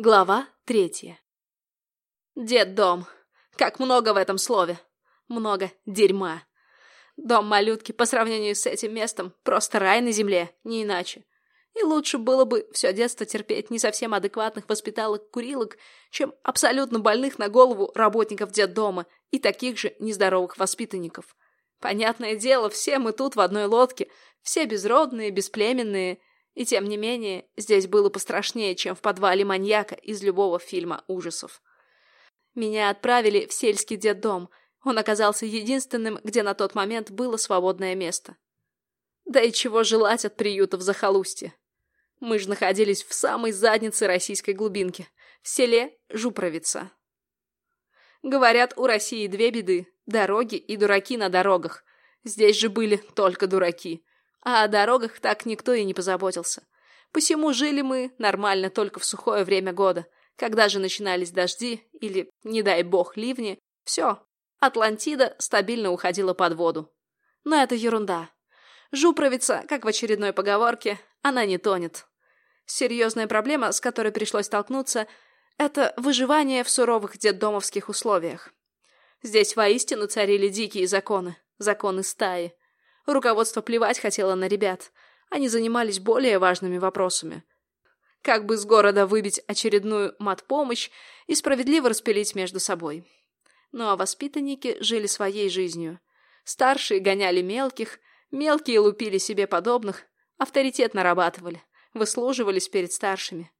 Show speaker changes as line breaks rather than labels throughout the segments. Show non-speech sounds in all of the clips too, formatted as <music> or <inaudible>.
Глава третья. Дед-дом. Как много в этом слове. Много дерьма. Дом малютки по сравнению с этим местом просто рай на земле, не иначе. И лучше было бы все детство терпеть не совсем адекватных воспиталок-курилок, чем абсолютно больных на голову работников детдома и таких же нездоровых воспитанников. Понятное дело, все мы тут в одной лодке, все безродные, бесплеменные, и тем не менее, здесь было пострашнее, чем в подвале маньяка из любого фильма ужасов. Меня отправили в сельский детдом. Он оказался единственным, где на тот момент было свободное место. Да и чего желать от приюта в захолустье. Мы же находились в самой заднице российской глубинки, в селе Жупровица. Говорят, у России две беды – дороги и дураки на дорогах. Здесь же были только дураки. А о дорогах так никто и не позаботился. Посему жили мы нормально только в сухое время года. Когда же начинались дожди или, не дай бог, ливни, все, Атлантида стабильно уходила под воду. Но это ерунда. Жупровица, как в очередной поговорке, она не тонет. Серьезная проблема, с которой пришлось столкнуться, это выживание в суровых детдомовских условиях. Здесь воистину царили дикие законы, законы стаи. Руководство плевать хотело на ребят. Они занимались более важными вопросами. Как бы с города выбить очередную матпомощь и справедливо распилить между собой. Ну а воспитанники жили своей жизнью. Старшие гоняли мелких, мелкие лупили себе подобных, авторитет нарабатывали, выслуживались перед старшими.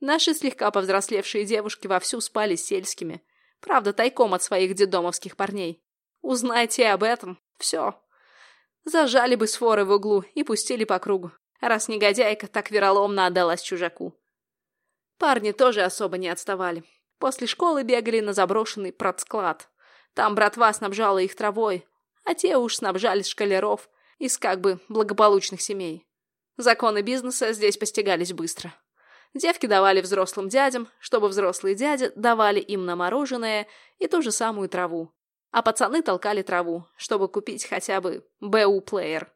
Наши слегка повзрослевшие девушки вовсю спали с сельскими. Правда, тайком от своих дедомовских парней. Узнайте об этом. Все. Зажали бы сфоры в углу и пустили по кругу, раз негодяйка так вероломно отдалась чужаку. Парни тоже особо не отставали. После школы бегали на заброшенный продсклад. Там братва снабжала их травой, а те уж снабжали шкалеров из как бы благополучных семей. Законы бизнеса здесь постигались быстро. Девки давали взрослым дядям, чтобы взрослые дяди давали им на мороженое и ту же самую траву а пацаны толкали траву, чтобы купить хотя бы БУ-плеер.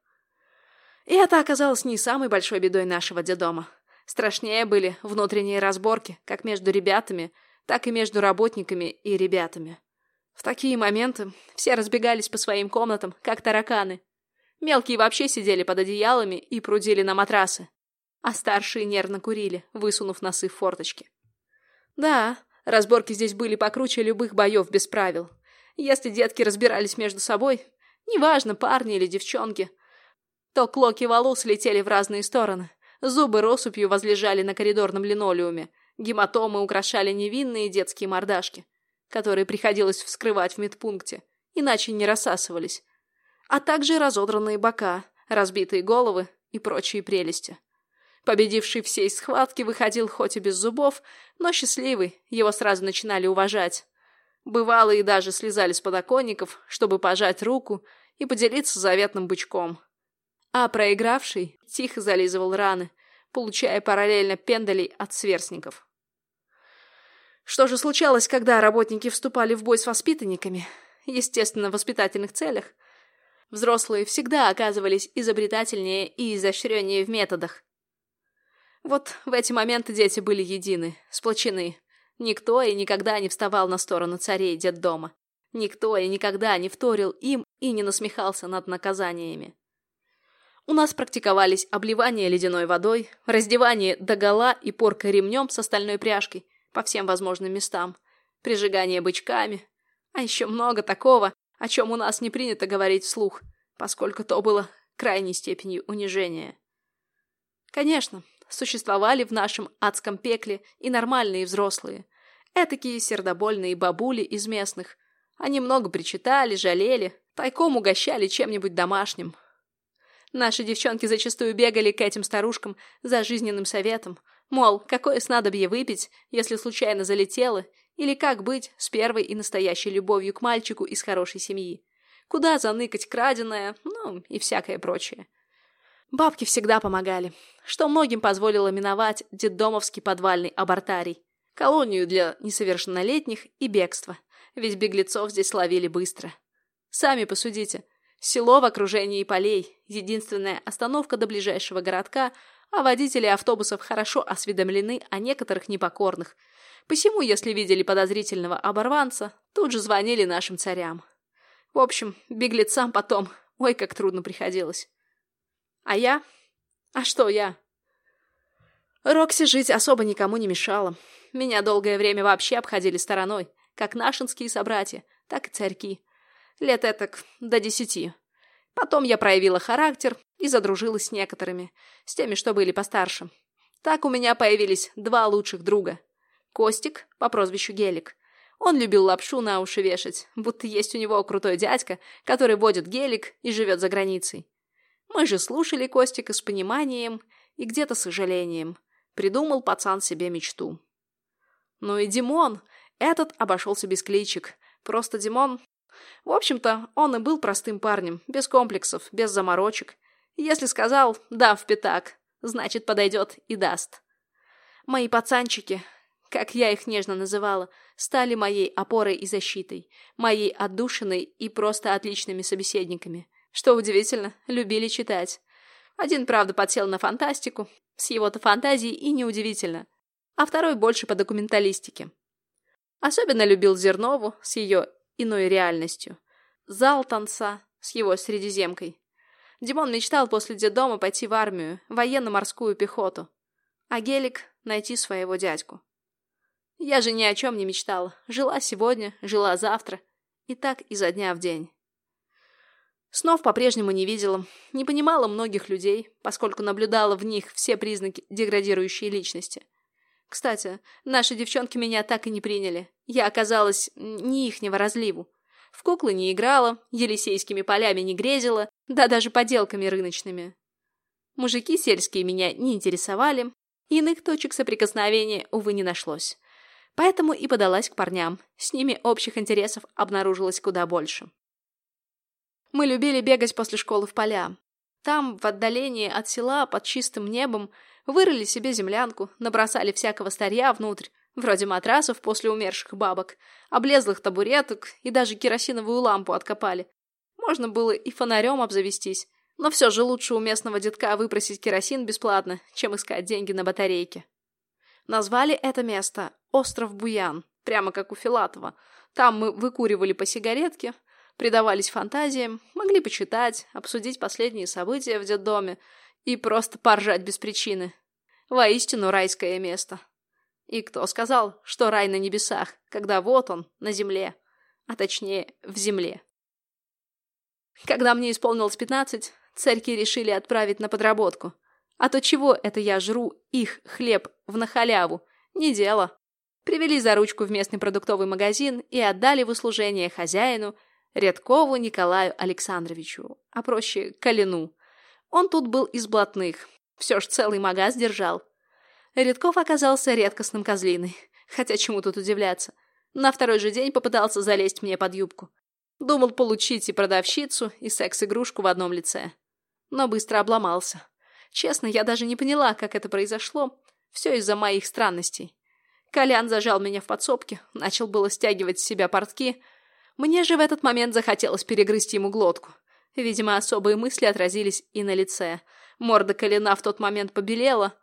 И это оказалось не самой большой бедой нашего дедома. Страшнее были внутренние разборки, как между ребятами, так и между работниками и ребятами. В такие моменты все разбегались по своим комнатам, как тараканы. Мелкие вообще сидели под одеялами и прудили на матрасы, а старшие нервно курили, высунув носы в форточки. Да, разборки здесь были покруче любых боев без правил. Если детки разбирались между собой, неважно, парни или девчонки, то клоки волос летели в разные стороны, зубы россыпью возлежали на коридорном линолеуме, гематомы украшали невинные детские мордашки, которые приходилось вскрывать в медпункте, иначе не рассасывались, а также разодранные бока, разбитые головы и прочие прелести. Победивший всей схватки выходил хоть и без зубов, но счастливый, его сразу начинали уважать. Бывалые даже слезали с подоконников, чтобы пожать руку и поделиться заветным бычком. А проигравший тихо зализывал раны, получая параллельно пендалей от сверстников. Что же случалось, когда работники вступали в бой с воспитанниками? Естественно, в воспитательных целях. Взрослые всегда оказывались изобретательнее и изощреннее в методах. Вот в эти моменты дети были едины, сплочены, Никто и никогда не вставал на сторону царей детдома. Никто и никогда не вторил им и не насмехался над наказаниями. У нас практиковались обливание ледяной водой, раздевание догола и порка ремнем с остальной пряжкой по всем возможным местам, прижигание бычками, а еще много такого, о чем у нас не принято говорить вслух, поскольку то было крайней степенью унижения. Конечно, существовали в нашем адском пекле и нормальные взрослые, Этакие сердобольные бабули из местных. Они много причитали, жалели, тайком угощали чем-нибудь домашним. Наши девчонки зачастую бегали к этим старушкам за жизненным советом. Мол, какое снадобье выпить, если случайно залетело, или как быть с первой и настоящей любовью к мальчику из хорошей семьи. Куда заныкать краденое, ну и всякое прочее. Бабки всегда помогали, что многим позволило миновать детдомовский подвальный абортарий колонию для несовершеннолетних и бегство, ведь беглецов здесь ловили быстро. Сами посудите. Село в окружении полей, единственная остановка до ближайшего городка, а водители автобусов хорошо осведомлены о некоторых непокорных. Посему, если видели подозрительного оборванца, тут же звонили нашим царям. В общем, беглецам потом, ой, как трудно приходилось. А я? А что я? Рокси жить особо никому не мешала. Меня долгое время вообще обходили стороной, как нашинские собратья, так и царьки. Лет этак до десяти. Потом я проявила характер и задружилась с некоторыми, с теми, что были постарше. Так у меня появились два лучших друга. Костик по прозвищу Гелик. Он любил лапшу на уши вешать, будто есть у него крутой дядька, который водит гелик и живет за границей. Мы же слушали Костика с пониманием и где-то сожалением. Придумал пацан себе мечту. Ну и Димон. Этот обошелся без кличек. Просто Димон в общем-то, он и был простым парнем, без комплексов, без заморочек. Если сказал «да, в пятак», значит, подойдет и даст. Мои пацанчики, как я их нежно называла, стали моей опорой и защитой, моей отдушиной и просто отличными собеседниками. Что удивительно, любили читать. Один, правда, подсел на фантастику, с его-то фантазией и неудивительно, а второй больше по документалистике. Особенно любил Зернову с ее иной реальностью. Зал танца с его средиземкой. Димон мечтал после детдома пойти в армию, военно-морскую пехоту. А Гелик — найти своего дядьку. Я же ни о чем не мечтала. Жила сегодня, жила завтра. И так изо дня в день. Снов по-прежнему не видела, не понимала многих людей, поскольку наблюдала в них все признаки деградирующей личности. Кстати, наши девчонки меня так и не приняли. Я оказалась не ихнего разливу. В куклы не играла, елисейскими полями не грезила, да даже поделками рыночными. Мужики сельские меня не интересовали, иных точек соприкосновения, увы, не нашлось. Поэтому и подалась к парням. С ними общих интересов обнаружилось куда больше. Мы любили бегать после школы в поля. Там, в отдалении от села, под чистым небом, Вырыли себе землянку, набросали всякого старья внутрь, вроде матрасов после умерших бабок, облезлых табуреток и даже керосиновую лампу откопали. Можно было и фонарем обзавестись, но все же лучше у местного детка выпросить керосин бесплатно, чем искать деньги на батарейке. Назвали это место «Остров Буян», прямо как у Филатова. Там мы выкуривали по сигаретке, предавались фантазиям, могли почитать, обсудить последние события в детдоме и просто поржать без причины. Воистину райское место. И кто сказал, что рай на небесах, когда вот он, на земле, а точнее, в земле? Когда мне исполнилось пятнадцать, царьки решили отправить на подработку. А то чего это я жру их хлеб в нахаляву? Не дело. Привели за ручку в местный продуктовый магазин и отдали в услужение хозяину Редкову Николаю Александровичу, а проще Калину. Он тут был из блатных, все ж целый магаз держал. Редков оказался редкостным козлиной. <laughs> Хотя чему тут удивляться. На второй же день попытался залезть мне под юбку. Думал получить и продавщицу, и секс-игрушку в одном лице. Но быстро обломался. Честно, я даже не поняла, как это произошло. Все из-за моих странностей. Колян зажал меня в подсобке, начал было стягивать с себя портки. Мне же в этот момент захотелось перегрызть ему глотку. Видимо, особые мысли отразились и на лице. Морда Калина в тот момент побелела.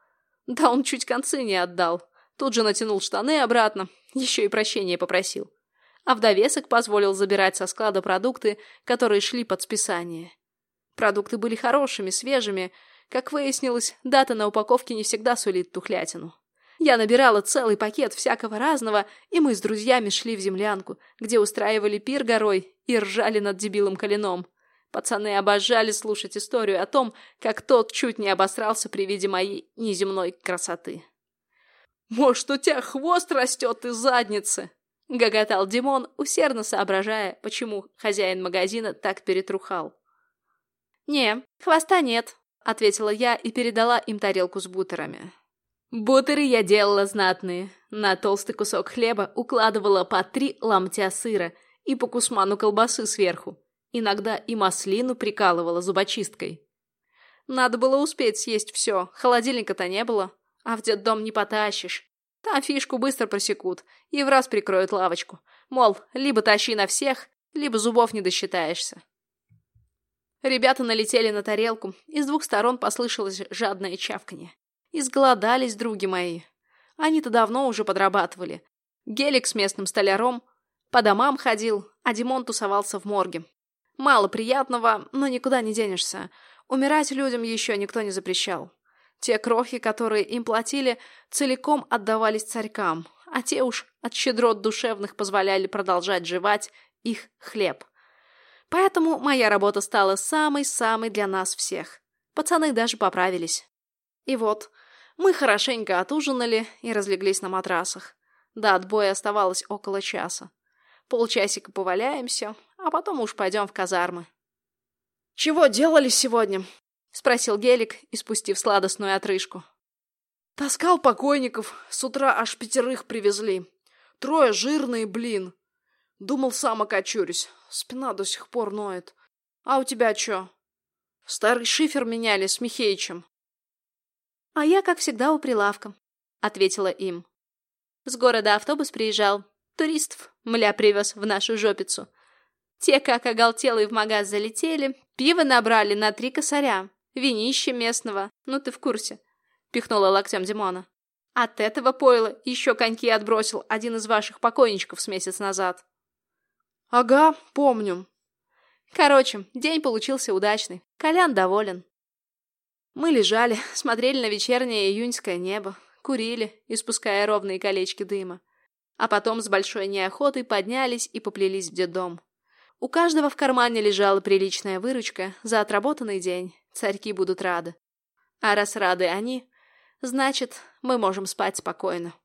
Да он чуть концы не отдал. Тут же натянул штаны обратно, еще и прощения попросил. А в позволил забирать со склада продукты, которые шли под списание. Продукты были хорошими, свежими. Как выяснилось, дата на упаковке не всегда сулит тухлятину. Я набирала целый пакет всякого разного, и мы с друзьями шли в землянку, где устраивали пир горой и ржали над дебилом Калином. Пацаны обожали слушать историю о том, как тот чуть не обосрался при виде моей неземной красоты. «Может, у тебя хвост растет из задницы?» — гоготал Димон, усердно соображая, почему хозяин магазина так перетрухал. «Не, хвоста нет», — ответила я и передала им тарелку с бутерами. Бутеры я делала знатные. На толстый кусок хлеба укладывала по три ломтя сыра и по кусману колбасы сверху. Иногда и маслину прикалывала зубочисткой. Надо было успеть съесть все, холодильника-то не было. А в детдом не потащишь. Там фишку быстро просекут и в раз прикроют лавочку. Мол, либо тащи на всех, либо зубов не досчитаешься. Ребята налетели на тарелку, и с двух сторон послышалось жадное чавканье. Изголодались, други мои. Они-то давно уже подрабатывали. Гелик с местным столяром по домам ходил, а Димон тусовался в морге. Мало приятного, но никуда не денешься. Умирать людям еще никто не запрещал. Те крохи, которые им платили, целиком отдавались царькам, а те уж от щедрот душевных позволяли продолжать жевать их хлеб. Поэтому моя работа стала самой-самой для нас всех. Пацаны даже поправились. И вот, мы хорошенько отужинали и разлеглись на матрасах. До отбоя оставалось около часа. Полчасика поваляемся, а потом уж пойдем в казармы. «Чего делали сегодня?» — спросил Гелик, испустив сладостную отрыжку. «Таскал покойников, с утра аж пятерых привезли. Трое жирные, блин. Думал, сам окочурюсь, спина до сих пор ноет. А у тебя чё?» «Старый шифер меняли с Михеичем».
«А я, как всегда, у прилавка», — ответила им. С города автобус приезжал. Туристов, мля, привез в нашу жопицу. Те, как оголтелые в магаз залетели, пиво набрали на три косаря, винище местного, ну ты в курсе. Пихнула локтем Димона. От этого пойла еще коньки отбросил один из ваших покойничков с месяц назад.
Ага, помню.
Короче, день получился удачный. Колян доволен. Мы лежали, <laughs> смотрели на вечернее июньское небо, курили, испуская ровные колечки дыма. А потом с большой неохотой поднялись и поплелись в детдом. У каждого в кармане лежала приличная выручка за отработанный день. Царьки будут рады. А раз рады они, значит, мы можем спать спокойно.